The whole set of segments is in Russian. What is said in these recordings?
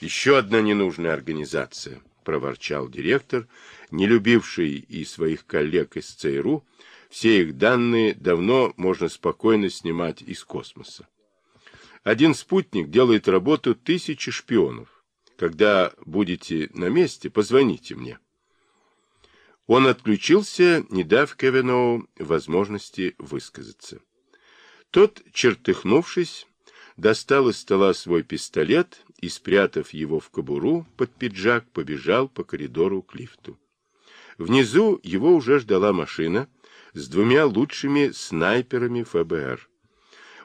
Еще одна ненужная организация, проворчал директор, не любивший и своих коллег из ЦРУ, все их данные давно можно спокойно снимать из космоса. Один спутник делает работу тысячи шпионов. Когда будете на месте, позвоните мне. Он отключился, не дав Кевиноу возможности высказаться. Тот, чертыхнувшись, достал из стола свой пистолет и, спрятав его в кобуру под пиджак, побежал по коридору к лифту. Внизу его уже ждала машина с двумя лучшими снайперами ФБР.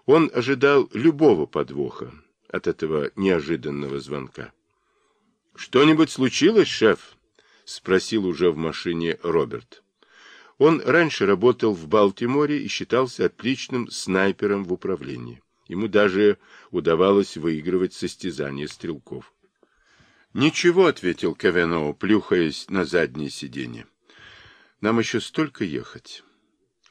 Он ожидал любого подвоха от этого неожиданного звонка. «Что-нибудь случилось, шеф?» — спросил уже в машине Роберт. Он раньше работал в Балтиморе и считался отличным снайпером в управлении. Ему даже удавалось выигрывать состязания стрелков. «Ничего», — ответил Кавеноу, плюхаясь на заднее сиденье. «Нам еще столько ехать».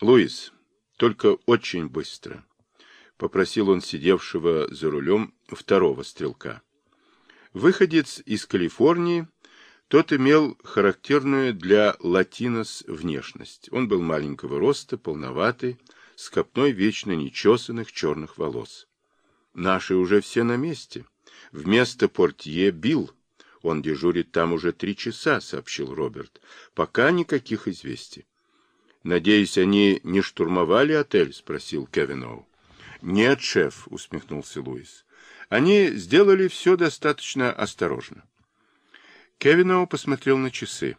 «Луис, только очень быстро», — попросил он сидевшего за рулем второго стрелка. Выходец из Калифорнии, тот имел характерную для латинос внешность. Он был маленького роста, полноватый, с копной вечно нечесанных черных волос. Наши уже все на месте. Вместо портье бил. Он дежурит там уже три часа, сообщил Роберт. Пока никаких известий. Надеюсь, они не штурмовали отель? спросил Кевиноу. Нет, шеф, усмехнулся Луис. Они сделали все достаточно осторожно. Кевиноу посмотрел на часы.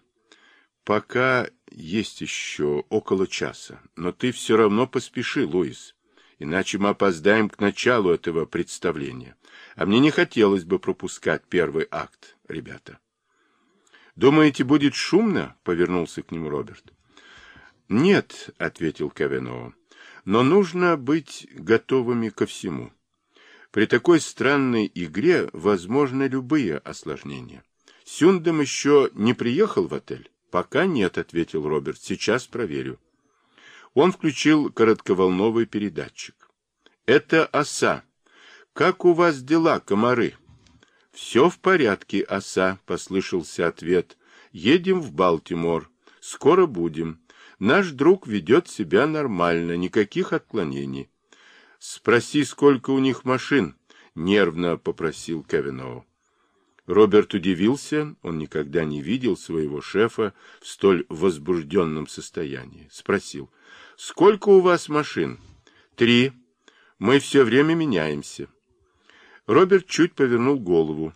Пока есть еще около часа, но ты все равно поспеши, Луис, иначе мы опоздаем к началу этого представления. А мне не хотелось бы пропускать первый акт, ребята. Думаете, будет шумно? Повернулся к нему Роберт. Нет, ответил Кавеноу, но нужно быть готовыми ко всему. При такой странной игре возможны любые осложнения. Сюндем еще не приехал в отель? Пока нет, ответил Роберт. Сейчас проверю. Он включил коротковолновый передатчик. Это оса. Как у вас дела, комары? Все в порядке, оса, послышался ответ. Едем в Балтимор. Скоро будем. Наш друг ведет себя нормально, никаких отклонений. Спроси, сколько у них машин, нервно попросил Кевиноу. Роберт удивился, он никогда не видел своего шефа в столь возбужденном состоянии. Спросил, сколько у вас машин? Три. Мы все время меняемся. Роберт чуть повернул голову,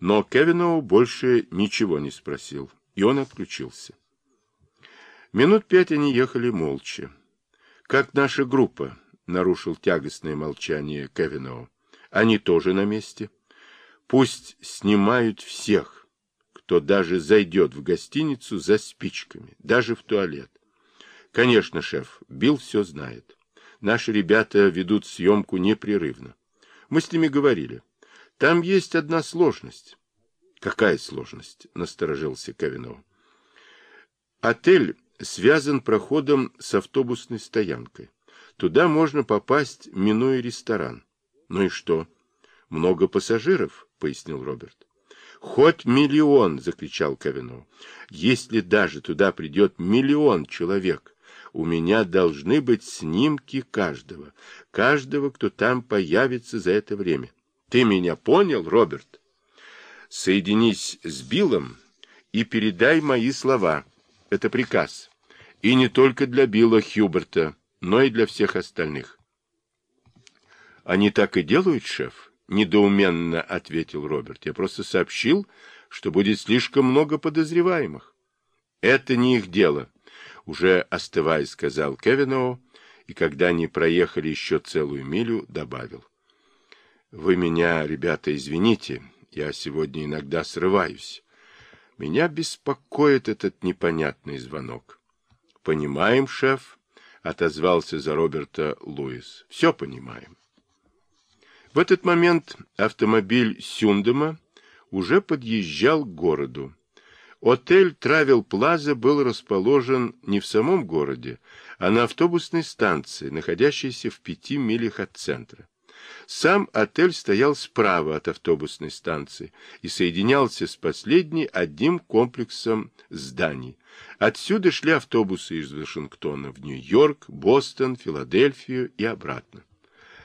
но Кевиноу больше ничего не спросил, и он отключился. Минут пять они ехали молча. «Как наша группа?» — нарушил тягостное молчание Кевиноу. «Они тоже на месте?» Пусть снимают всех, кто даже зайдет в гостиницу за спичками, даже в туалет. Конечно, шеф, Билл все знает. Наши ребята ведут съемку непрерывно. Мы с ними говорили. Там есть одна сложность. Какая сложность? Насторожился Кавинов. Отель связан проходом с автобусной стоянкой. Туда можно попасть, минуя ресторан. Ну и что? Много пассажиров? пояснил Роберт. «Хоть миллион!» — закричал Кавино. «Если даже туда придет миллион человек, у меня должны быть снимки каждого, каждого, кто там появится за это время. Ты меня понял, Роберт? Соединись с Биллом и передай мои слова. Это приказ. И не только для Билла Хьюберта, но и для всех остальных». «Они так и делают, шеф?» Недоуменно ответил Роберт. Я просто сообщил, что будет слишком много подозреваемых. Это не их дело, уже остывая, сказал Кевиноу, и когда они проехали еще целую милю, добавил. Вы меня, ребята, извините, я сегодня иногда срываюсь. Меня беспокоит этот непонятный звонок. Понимаем, шеф, отозвался за Роберта Луис. Все понимаем. В этот момент автомобиль Сюндема уже подъезжал к городу. Отель Травел Плаза был расположен не в самом городе, а на автобусной станции, находящейся в пяти милях от центра. Сам отель стоял справа от автобусной станции и соединялся с последней одним комплексом зданий. Отсюда шли автобусы из Вашингтона в Нью-Йорк, Бостон, Филадельфию и обратно.